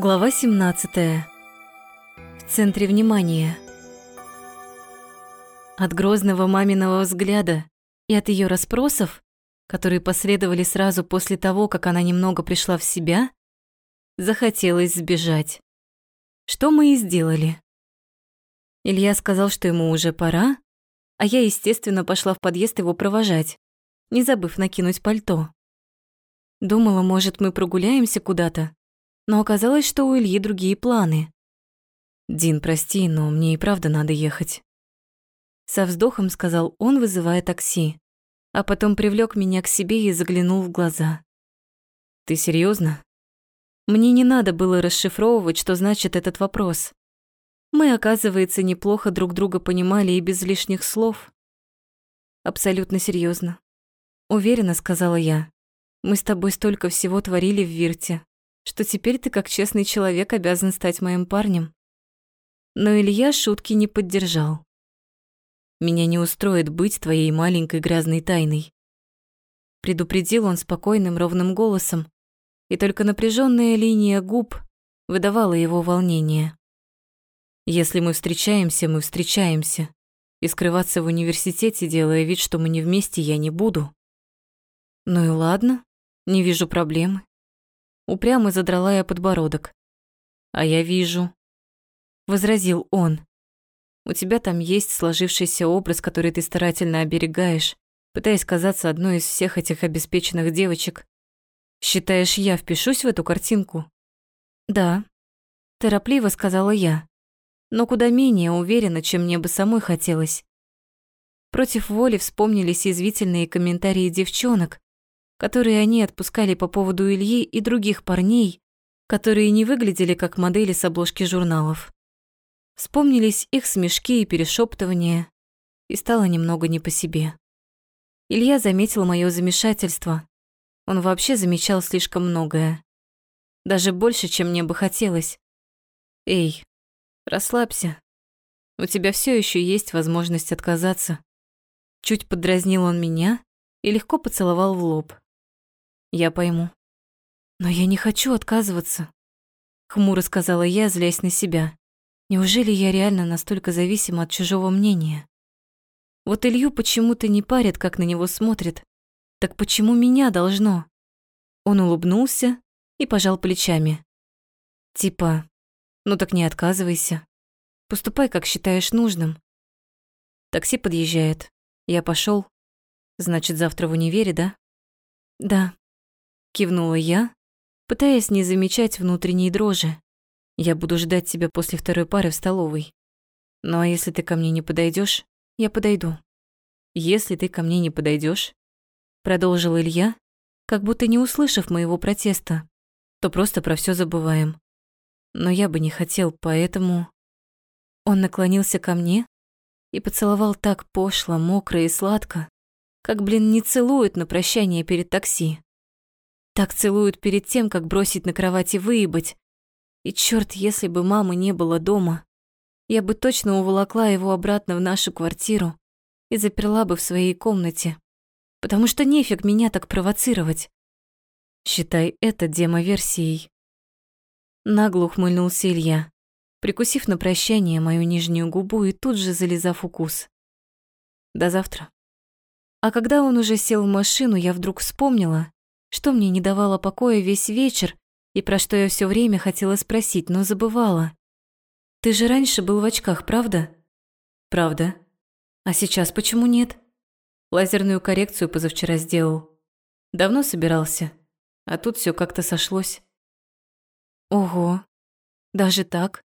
Глава 17. В центре внимания. От грозного маминого взгляда и от ее расспросов, которые последовали сразу после того, как она немного пришла в себя, захотелось сбежать. Что мы и сделали. Илья сказал, что ему уже пора, а я, естественно, пошла в подъезд его провожать, не забыв накинуть пальто. Думала, может, мы прогуляемся куда-то, но оказалось, что у Ильи другие планы. «Дин, прости, но мне и правда надо ехать». Со вздохом сказал он, вызывая такси, а потом привлёк меня к себе и заглянул в глаза. «Ты серьёзно?» Мне не надо было расшифровывать, что значит этот вопрос. Мы, оказывается, неплохо друг друга понимали и без лишних слов. Абсолютно серьёзно. Уверенно сказала я. Мы с тобой столько всего творили в Вирте, что теперь ты, как честный человек, обязан стать моим парнем. Но Илья шутки не поддержал. Меня не устроит быть твоей маленькой грязной тайной. Предупредил он спокойным, ровным голосом, и только напряженная линия губ выдавала его волнение. Если мы встречаемся, мы встречаемся. И скрываться в университете, делая вид, что мы не вместе, я не буду. Ну и ладно, не вижу проблемы. Упрямо задрала я подбородок. «А я вижу», — возразил он. «У тебя там есть сложившийся образ, который ты старательно оберегаешь, пытаясь казаться одной из всех этих обеспеченных девочек. Считаешь, я впишусь в эту картинку?» «Да», — торопливо сказала я, но куда менее уверенно, чем мне бы самой хотелось. Против воли вспомнились извительные комментарии девчонок, которые они отпускали по поводу Ильи и других парней, которые не выглядели как модели с обложки журналов. Вспомнились их смешки и перешептывания, и стало немного не по себе. Илья заметил моё замешательство. Он вообще замечал слишком многое. Даже больше, чем мне бы хотелось. Эй, расслабься. У тебя всё ещё есть возможность отказаться. Чуть подразнил он меня и легко поцеловал в лоб. Я пойму. Но я не хочу отказываться, хмуро сказала я, злясь на себя. Неужели я реально настолько зависима от чужого мнения? Вот Илью почему-то не парит, как на него смотрит. Так почему меня должно? Он улыбнулся и пожал плечами. Типа, ну так не отказывайся. Поступай, как считаешь нужным. Такси подъезжает. Я пошел. Значит, завтра в универе, да? Да. Кивнула я, пытаясь не замечать внутренней дрожи. Я буду ждать тебя после второй пары в столовой. Ну а если ты ко мне не подойдешь, я подойду. Если ты ко мне не подойдешь, продолжил Илья, как будто не услышав моего протеста, то просто про все забываем. Но я бы не хотел, поэтому... Он наклонился ко мне и поцеловал так пошло, мокро и сладко, как, блин, не целуют на прощание перед такси. Так целуют перед тем, как бросить на кровать и выебать. И чёрт, если бы мамы не было дома, я бы точно уволокла его обратно в нашу квартиру и заперла бы в своей комнате. Потому что нефиг меня так провоцировать. Считай это демоверсией. Нагло ухмыльнулся Илья, прикусив на прощание мою нижнюю губу и тут же залезав укус. До завтра. А когда он уже сел в машину, я вдруг вспомнила, что мне не давало покоя весь вечер и про что я все время хотела спросить, но забывала. Ты же раньше был в очках, правда? Правда. А сейчас почему нет? Лазерную коррекцию позавчера сделал. Давно собирался, а тут все как-то сошлось. Ого, даже так?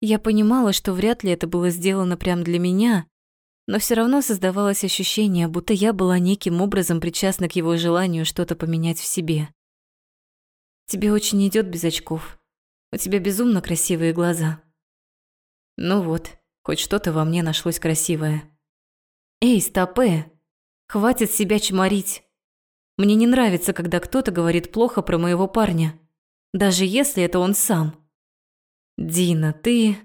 Я понимала, что вряд ли это было сделано прямо для меня, но все равно создавалось ощущение, будто я была неким образом причастна к его желанию что-то поменять в себе. Тебе очень идет без очков. У тебя безумно красивые глаза. Ну вот, хоть что-то во мне нашлось красивое. Эй, стопе! Хватит себя чморить. Мне не нравится, когда кто-то говорит плохо про моего парня, даже если это он сам. Дина, ты...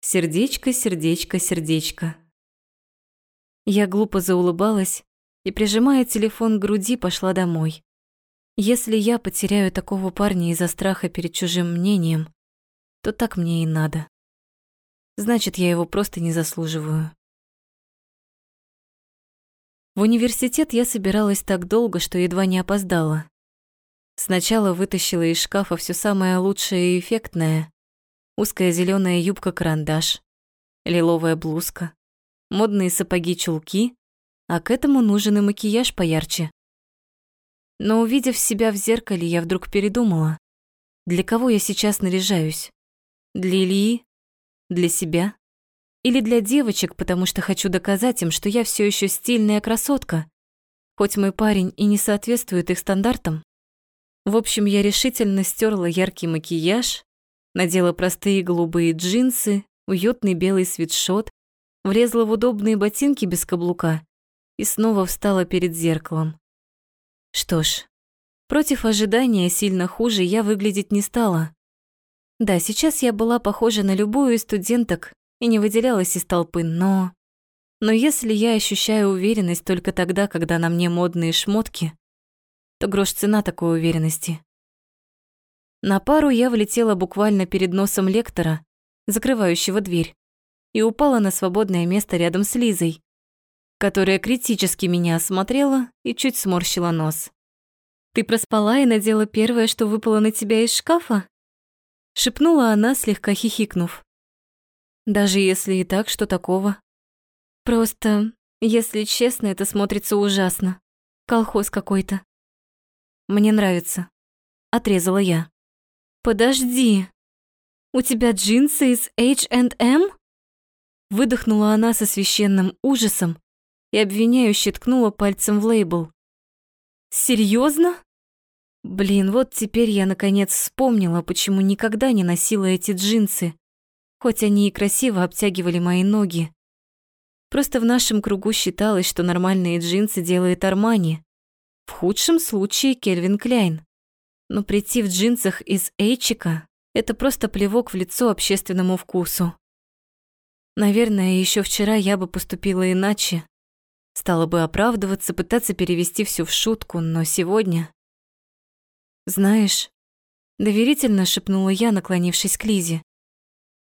Сердечко, сердечко, сердечко. Я глупо заулыбалась и, прижимая телефон к груди, пошла домой. Если я потеряю такого парня из-за страха перед чужим мнением, то так мне и надо. Значит, я его просто не заслуживаю. В университет я собиралась так долго, что едва не опоздала. Сначала вытащила из шкафа все самое лучшее и эффектное. Узкая зеленая юбка-карандаш, лиловая блузка, модные сапоги-чулки, а к этому нужен и макияж поярче. Но увидев себя в зеркале, я вдруг передумала. Для кого я сейчас наряжаюсь? Для Ильи? Для себя? Или для девочек, потому что хочу доказать им, что я все еще стильная красотка, хоть мой парень и не соответствует их стандартам. В общем, я решительно стерла яркий макияж, надела простые голубые джинсы, уютный белый свитшот, влезла в удобные ботинки без каблука и снова встала перед зеркалом. Что ж, против ожидания сильно хуже я выглядеть не стала. Да, сейчас я была похожа на любую из студенток, и не выделялась из толпы, но... Но если я ощущаю уверенность только тогда, когда на мне модные шмотки, то грош цена такой уверенности. На пару я влетела буквально перед носом лектора, закрывающего дверь, и упала на свободное место рядом с Лизой, которая критически меня осмотрела и чуть сморщила нос. «Ты проспала и надела первое, что выпало на тебя из шкафа?» шепнула она, слегка хихикнув. Даже если и так, что такого? Просто, если честно, это смотрится ужасно. Колхоз какой-то. Мне нравится. Отрезала я. Подожди. У тебя джинсы из H&M? Выдохнула она со священным ужасом и обвиняюще ткнула пальцем в лейбл. Серьезно? Блин, вот теперь я наконец вспомнила, почему никогда не носила эти джинсы хоть они и красиво обтягивали мои ноги. Просто в нашем кругу считалось, что нормальные джинсы делает Армани. В худшем случае Кельвин Кляйн. Но прийти в джинсах из Эйчика – это просто плевок в лицо общественному вкусу. Наверное, еще вчера я бы поступила иначе. Стала бы оправдываться, пытаться перевести все в шутку, но сегодня... «Знаешь...» – доверительно шепнула я, наклонившись к Лизе.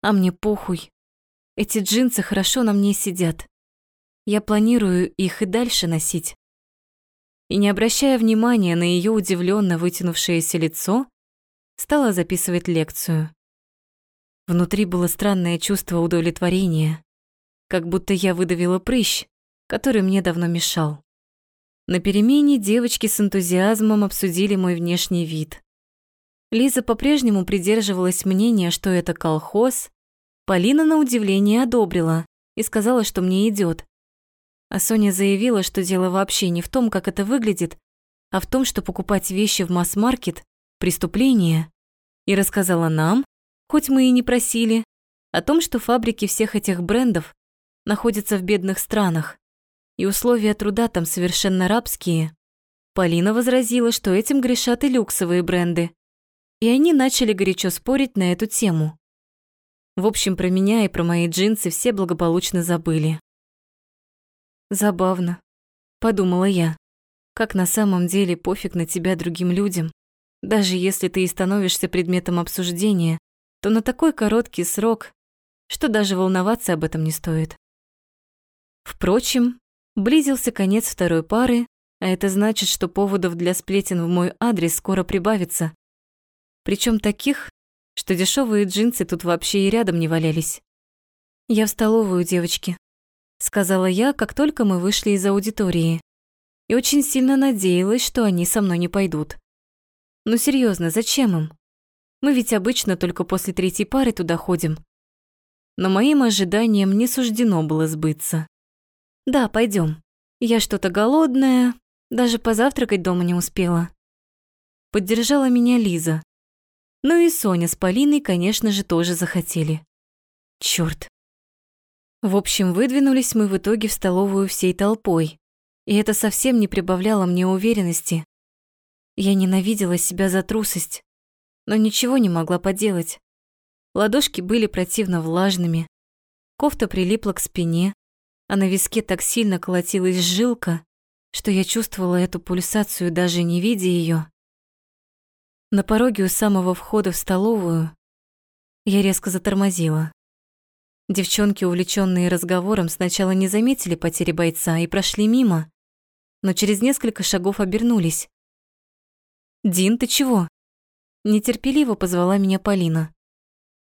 А мне похуй. Эти джинсы хорошо на мне сидят. Я планирую их и дальше носить. И не обращая внимания на ее удивленно вытянувшееся лицо, стала записывать лекцию. Внутри было странное чувство удовлетворения, как будто я выдавила прыщ, который мне давно мешал. На перемене девочки с энтузиазмом обсудили мой внешний вид. Лиза по-прежнему придерживалась мнения, что это колхоз. Полина, на удивление, одобрила и сказала, что мне идет. А Соня заявила, что дело вообще не в том, как это выглядит, а в том, что покупать вещи в масс-маркет – преступление. И рассказала нам, хоть мы и не просили, о том, что фабрики всех этих брендов находятся в бедных странах, и условия труда там совершенно рабские. Полина возразила, что этим грешат и люксовые бренды, и они начали горячо спорить на эту тему. В общем, про меня и про мои джинсы все благополучно забыли. Забавно, подумала я. Как на самом деле пофиг на тебя другим людям. Даже если ты и становишься предметом обсуждения, то на такой короткий срок, что даже волноваться об этом не стоит. Впрочем, близился конец второй пары, а это значит, что поводов для сплетен в мой адрес скоро прибавится. Причем таких, что дешевые джинсы тут вообще и рядом не валялись. «Я в столовую, девочки», — сказала я, как только мы вышли из аудитории. И очень сильно надеялась, что они со мной не пойдут. Ну серьезно, зачем им? Мы ведь обычно только после третьей пары туда ходим. Но моим ожиданиям не суждено было сбыться. Да, пойдем. Я что-то голодная, даже позавтракать дома не успела. Поддержала меня Лиза, ну и Соня с Полиной, конечно же, тоже захотели. Чёрт. В общем, выдвинулись мы в итоге в столовую всей толпой. И это совсем не прибавляло мне уверенности. Я ненавидела себя за трусость, но ничего не могла поделать. Ладошки были противно влажными, кофта прилипла к спине, а на виске так сильно колотилась жилка, что я чувствовала эту пульсацию, даже не видя ее. На пороге у самого входа в столовую я резко затормозила. Девчонки, увлеченные разговором, сначала не заметили потери бойца и прошли мимо, но через несколько шагов обернулись. «Дин, ты чего?» Нетерпеливо позвала меня Полина.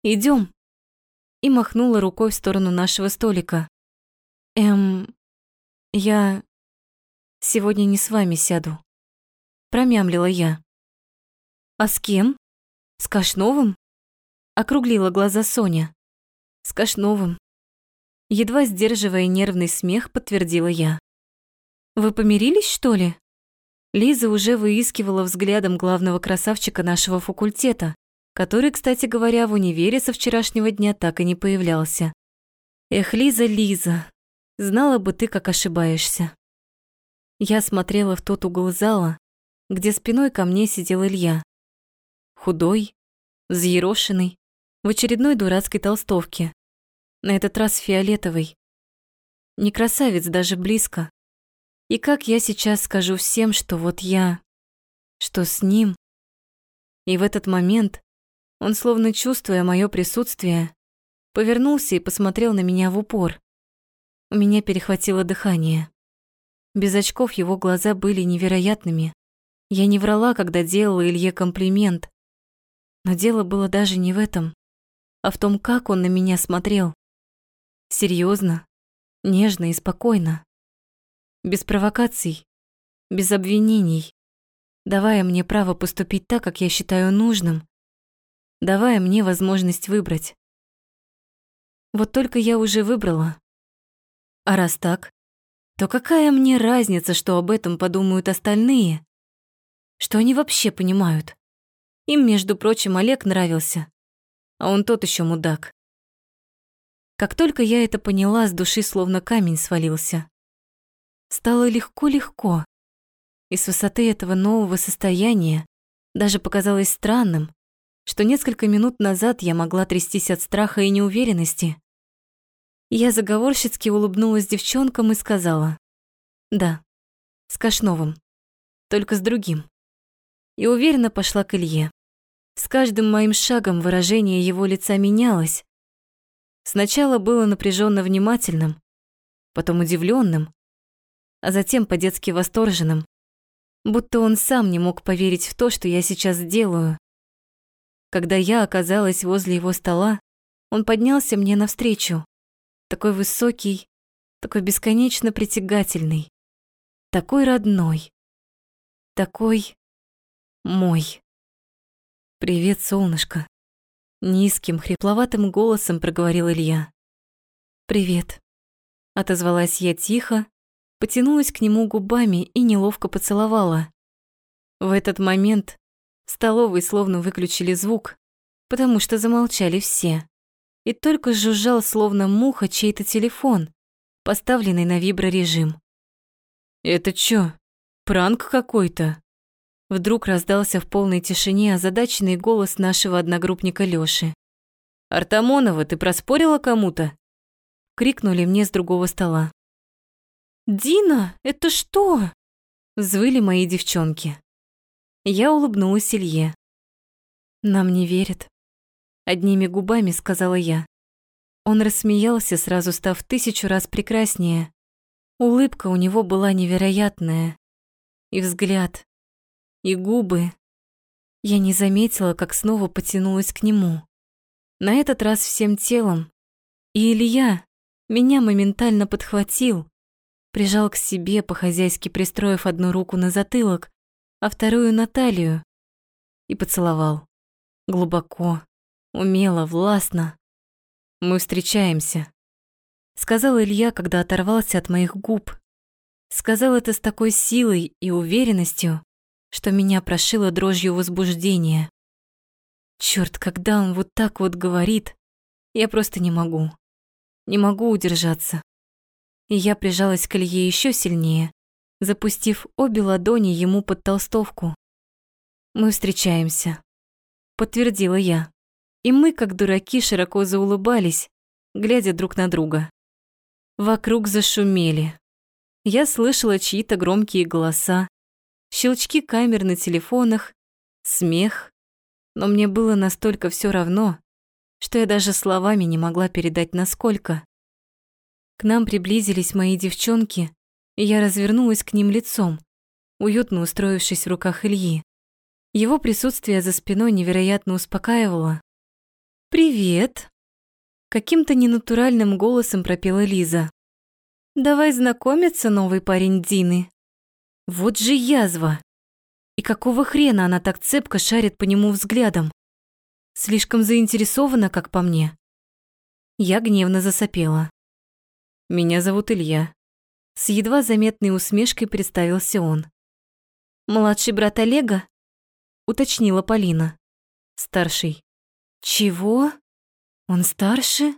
Идем. И махнула рукой в сторону нашего столика. «Эм, я сегодня не с вами сяду», промямлила я. «А с кем? С Кашновым?» Округлила глаза Соня. «С Кашновым». Едва сдерживая нервный смех, подтвердила я. «Вы помирились, что ли?» Лиза уже выискивала взглядом главного красавчика нашего факультета, который, кстати говоря, в универе со вчерашнего дня так и не появлялся. Эх, Лиза, Лиза, знала бы ты, как ошибаешься. Я смотрела в тот угол зала, где спиной ко мне сидел Илья. Худой, взъерошенный, в очередной дурацкой толстовке. На этот раз фиолетовый. Не красавец даже близко. И как я сейчас скажу всем, что вот я, что с ним? И в этот момент он, словно чувствуя мое присутствие, повернулся и посмотрел на меня в упор. У меня перехватило дыхание. Без очков его глаза были невероятными. Я не врала, когда делала Илье комплимент. Но дело было даже не в этом, а в том, как он на меня смотрел. Серьезно, нежно и спокойно. Без провокаций, без обвинений, давая мне право поступить так, как я считаю нужным, давая мне возможность выбрать. Вот только я уже выбрала. А раз так, то какая мне разница, что об этом подумают остальные? Что они вообще понимают? Им, между прочим, Олег нравился, а он тот еще мудак. Как только я это поняла, с души словно камень свалился. Стало легко-легко. И с высоты этого нового состояния даже показалось странным, что несколько минут назад я могла трястись от страха и неуверенности. Я заговорщицки улыбнулась девчонкам и сказала, «Да, с Кашновым, только с другим» и уверенно пошла к Илье. С каждым моим шагом выражение его лица менялось. Сначала было напряженно внимательным, потом удивленным, а затем по-детски восторженным, будто он сам не мог поверить в то, что я сейчас делаю. Когда я оказалась возле его стола, он поднялся мне навстречу, такой высокий, такой бесконечно притягательный, такой родной, такой мой. «Привет, солнышко», — низким, хрипловатым голосом проговорил Илья. «Привет», — отозвалась я тихо, потянулась к нему губами и неловко поцеловала. В этот момент в столовой словно выключили звук, потому что замолчали все. И только жужжал, словно муха, чей-то телефон, поставленный на виброрежим. «Это чё, пранк какой-то?» Вдруг раздался в полной тишине озадаченный голос нашего одногруппника Лёши. «Артамонова, ты проспорила кому-то?» Крикнули мне с другого стола. «Дина, это что?» Взвыли мои девчонки. Я улыбнулась Илье. «Нам не верят», — одними губами сказала я. Он рассмеялся, сразу став тысячу раз прекраснее. Улыбка у него была невероятная. И взгляд, и губы. Я не заметила, как снова потянулась к нему. На этот раз всем телом. И Илья меня моментально подхватил, прижал к себе, по-хозяйски пристроив одну руку на затылок, а вторую на талию, и поцеловал. Глубоко, умело, властно. «Мы встречаемся», — сказал Илья, когда оторвался от моих губ. Сказал это с такой силой и уверенностью, что меня прошило дрожью возбуждения. Чёрт, когда он вот так вот говорит, я просто не могу. Не могу удержаться. И я прижалась к Илье ещё сильнее, запустив обе ладони ему под толстовку. «Мы встречаемся», — подтвердила я. И мы, как дураки, широко заулыбались, глядя друг на друга. Вокруг зашумели. Я слышала чьи-то громкие голоса, щелчки камер на телефонах, смех, Но мне было настолько все равно, что я даже словами не могла передать насколько. К нам приблизились мои девчонки, и я развернулась к ним лицом, уютно устроившись в руках Ильи. Его присутствие за спиной невероятно успокаивало. «Привет!» Каким-то ненатуральным голосом пропела Лиза. «Давай знакомиться, новый парень Дины». Вот же язва! И какого хрена она так цепко шарит по нему взглядом? Слишком заинтересована, как по мне. Я гневно засопела. «Меня зовут Илья». С едва заметной усмешкой представился он. «Младший брат Олега?» Уточнила Полина. «Старший». «Чего? Он старше?»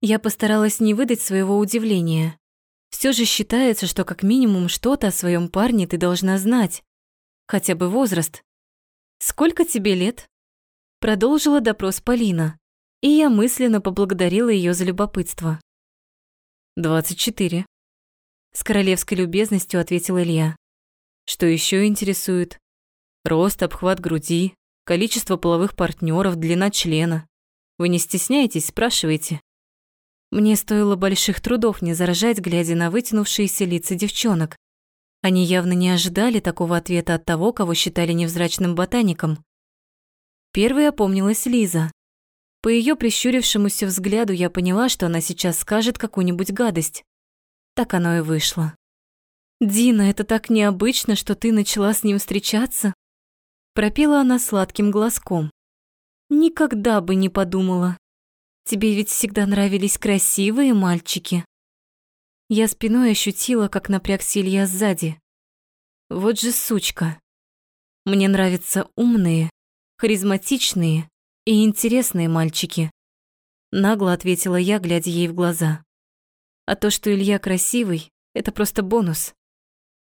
Я постаралась не выдать своего удивления. Все же считается, что как минимум что-то о своем парне ты должна знать. Хотя бы возраст. «Сколько тебе лет?» Продолжила допрос Полина, и я мысленно поблагодарила ее за любопытство. «Двадцать четыре», — с королевской любезностью ответил Илья. «Что еще интересует? Рост, обхват груди, количество половых партнеров, длина члена. Вы не стесняетесь, спрашивайте». Мне стоило больших трудов не заражать, глядя на вытянувшиеся лица девчонок. Они явно не ожидали такого ответа от того, кого считали невзрачным ботаником. Первой опомнилась Лиза. По ее прищурившемуся взгляду я поняла, что она сейчас скажет какую-нибудь гадость. Так оно и вышло. «Дина, это так необычно, что ты начала с ним встречаться?» Пропела она сладким глазком. «Никогда бы не подумала». Тебе ведь всегда нравились красивые мальчики. Я спиной ощутила, как напрягся Илья сзади. Вот же сучка. Мне нравятся умные, харизматичные и интересные мальчики. Нагло ответила я, глядя ей в глаза. А то, что Илья красивый, это просто бонус.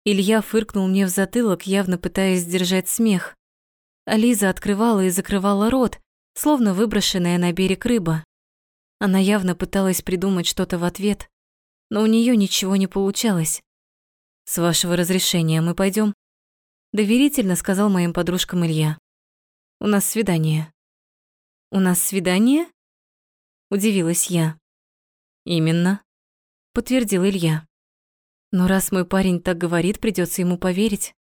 Илья фыркнул мне в затылок, явно пытаясь сдержать смех. А Лиза открывала и закрывала рот, словно выброшенная на берег рыба. Она явно пыталась придумать что-то в ответ, но у нее ничего не получалось. «С вашего разрешения мы пойдем? доверительно сказал моим подружкам Илья. «У нас свидание». «У нас свидание?» – удивилась я. «Именно», – подтвердил Илья. «Но раз мой парень так говорит, придется ему поверить».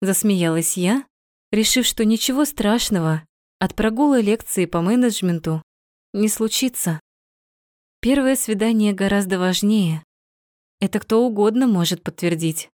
Засмеялась я, решив, что ничего страшного от прогула лекции по менеджменту не случится. Первое свидание гораздо важнее. Это кто угодно может подтвердить.